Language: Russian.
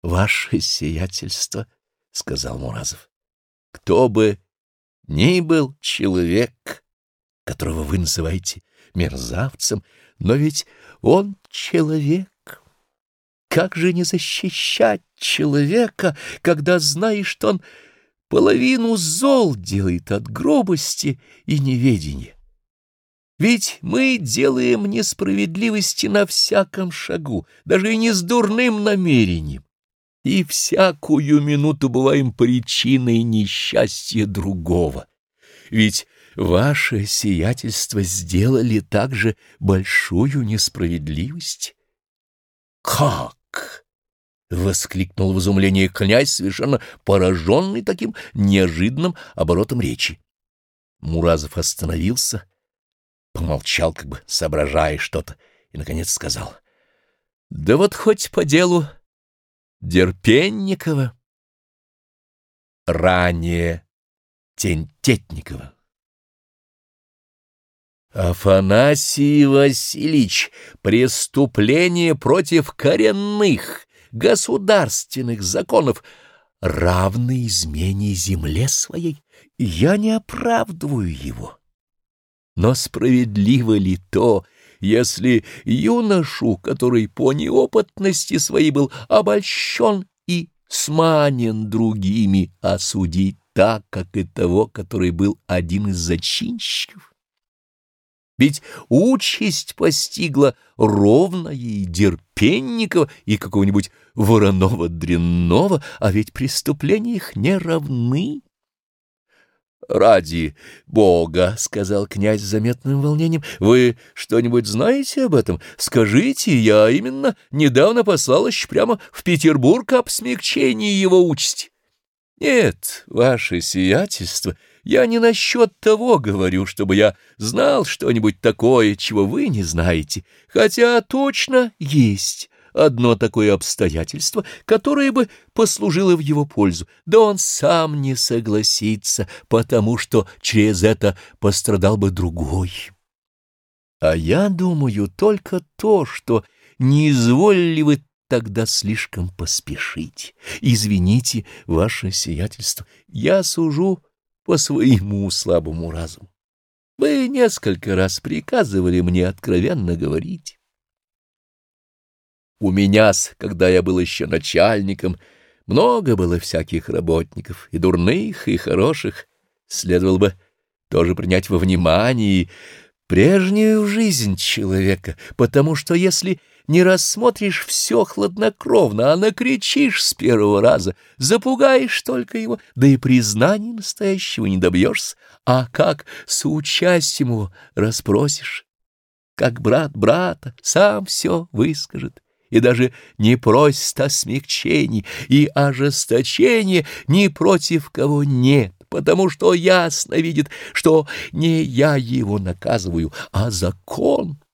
— Ваше сиятельство, — сказал Муразов. — Кто бы ни был человек, которого вы называете мерзавцем, но ведь он человек. Как же не защищать человека, когда знаешь, что он половину зол делает от грубости и неведения? Ведь мы делаем несправедливости на всяком шагу, даже и не с дурным намерением, и всякую минуту бываем причиной несчастья другого. Ведь ваше сиятельство сделали также большую несправедливость. Как? — воскликнул в изумлении князь, совершенно пораженный таким неожиданным оборотом речи. Муразов остановился, помолчал, как бы соображая что-то, и, наконец, сказал. — Да вот хоть по делу Дерпенникова. Ранее Тентетникова. Афанасий Васильевич, преступление против коренных государственных законов, равной измене земле своей, я не оправдываю его. Но справедливо ли то, если юношу, который по неопытности своей был обольщен и сманен другими, осудить так, как и того, который был один из зачинщиков? Ведь участь постигла ровно и Дерпенникова, и какого-нибудь Воронова-Дрянного, а ведь преступления их не равны. «Ради Бога», — сказал князь с заметным волнением, — «вы что-нибудь знаете об этом? Скажите, я именно недавно послал еще прямо в Петербург об смягчении его участи». «Нет, ваше сиятельство», — я не насчет того говорю, чтобы я знал что-нибудь такое, чего вы не знаете, хотя точно есть одно такое обстоятельство, которое бы послужило в его пользу, да он сам не согласится, потому что через это пострадал бы другой. А я думаю только то, что не изволили вы тогда слишком поспешить. Извините, ваше сиятельство, я сужу по своему слабому разуму. Вы несколько раз приказывали мне откровенно говорить. У меня, когда я был еще начальником, много было всяких работников, и дурных, и хороших. Следовало бы тоже принять во внимание прежнюю жизнь человека, потому что если не рассмотришь все хладнокровно, а накричишь с первого раза, запугаешь только его, да и признаний настоящего не добьешься, а как с участием его расспросишь, как брат брата сам все выскажет и даже не просит о смягчении и ожесточении ни против кого нет, потому что ясно видит, что не я его наказываю, а закон —